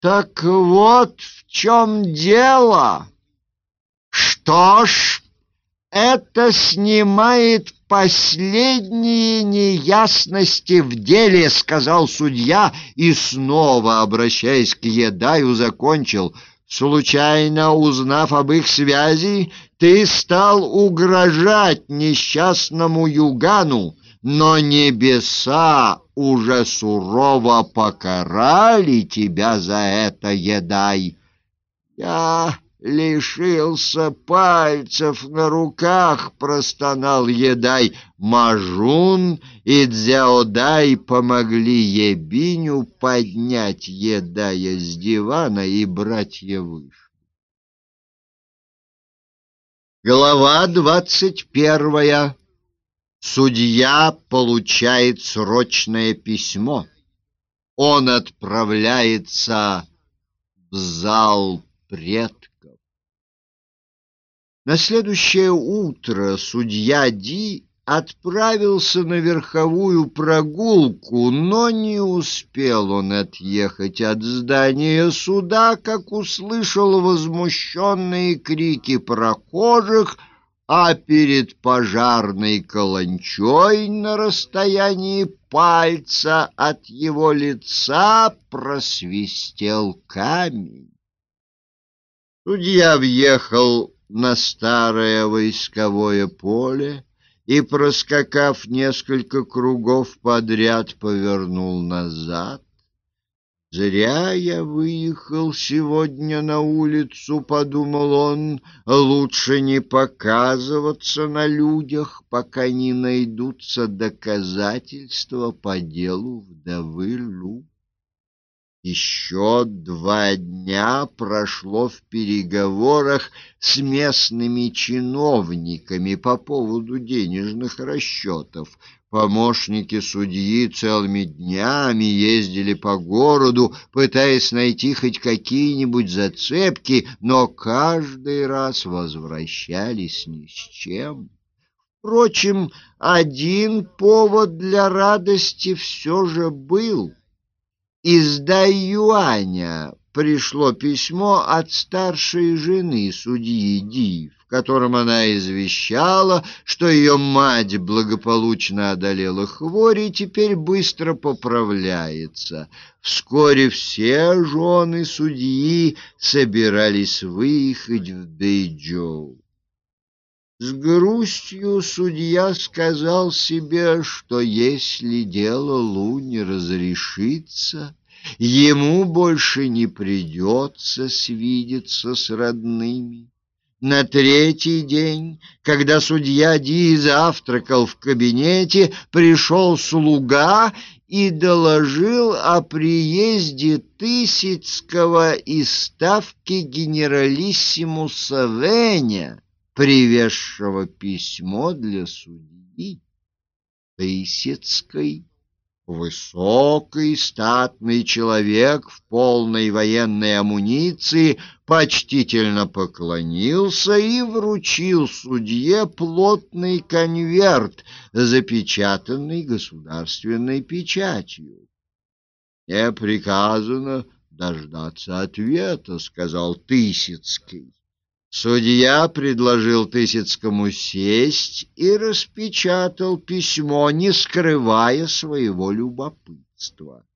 Так вот в чем дело. Что ж, это снимает последние неясности в деле, сказал судья и снова, обращаясь к Едаю, закончил: случайно узнав об их связи, ты стал угрожать несчастному Югану, но небеса уже сурово покарали тебя за это, Едай. Я лишился пальцев на руках, простонал Едай. Мажун и Дзяодай помогли Ебиню поднять Едая с дивана, и братья вышли. Глава двадцать первая. Судья получает срочное письмо. Он отправляется в зал предков. На следующее утро судья Ди отправился на верховую прогулку, но не успел он отъехать от здания суда, как услышал возмущенные крики прохожих, а перед пожарной каланчой на расстоянии пальца от его лица просвистел камень. Судья въехал на старое войсковое поле и, проскакав несколько кругов подряд, повернул назад. Зря я выехал сегодня на улицу, подумал он. Лучше не показываться на людях, пока не найдутся доказательства по делу вдовы Лу. Еще два дня прошло в переговорах с местными чиновниками по поводу денежных расчетов. Помощники судьи целыми днями ездили по городу, пытаясь найти хоть какие-нибудь зацепки, но каждый раз возвращались ни с чем. Впрочем, один повод для радости все же был — из Тайюаня пришло письмо от старшей жены судьи Ди, в котором она извещала, что ее мать благополучно одолела хворь и теперь быстро поправляется. Вскоре все жены судьи собирались выехать в Бэйчжоу. С грустью судья сказал себе, что если дело Лу не разрешится, ему больше не придется свидеться с родными. На третий день, когда судья Ди завтракал в кабинете, пришел слуга и доложил о приезде Тысяцкого из ставки генералиссимуса Веня привезшего письмо для судьи Тысяцкой. Высокий статный человек в полной военной амуниции почтительно поклонился и вручил судье плотный конверт, запечатанный государственной печатью. «Мне приказано дождаться ответа», — сказал Тысяцкий. Судья предложил Тысяцкому сесть и распечатал письмо, не скрывая своего любопытства.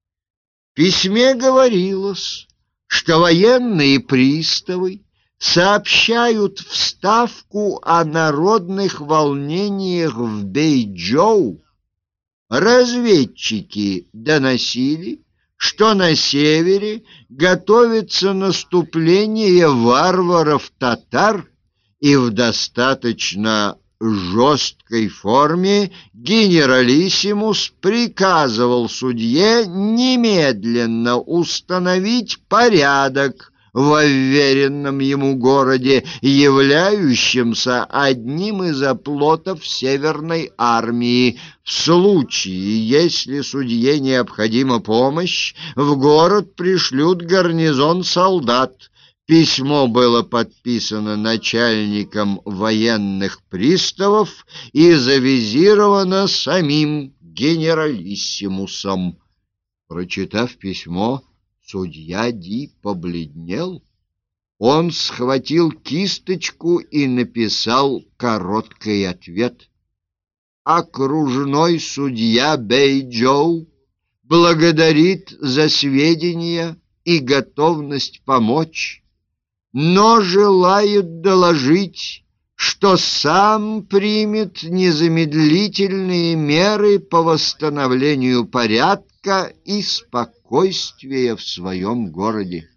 В письме говорилось, что военные приставы сообщают в Ставку о народных волнениях в Бейджоу. Разведчики доносили, что на севере готовится наступление варваров-татар, и в достаточно жесткой форме генералиссимус приказывал судье немедленно установить порядок в уверенном ему городе, являющемся одним из оплотов Северной армии. В случае, если судье необходима помощь, в город пришлют гарнизон солдат. Письмо было подписано начальником военных приставов и завизировано самим генералиссимусом. Прочитав письмо, Судья Ди побледнел. Он схватил кисточку и написал короткий ответ. Окружной судья Бэй-Джоу благодарит за сведения и готовность помочь, но желает доложить, что сам примет незамедлительные меры по восстановлению порядка и спокойствия в своем городе.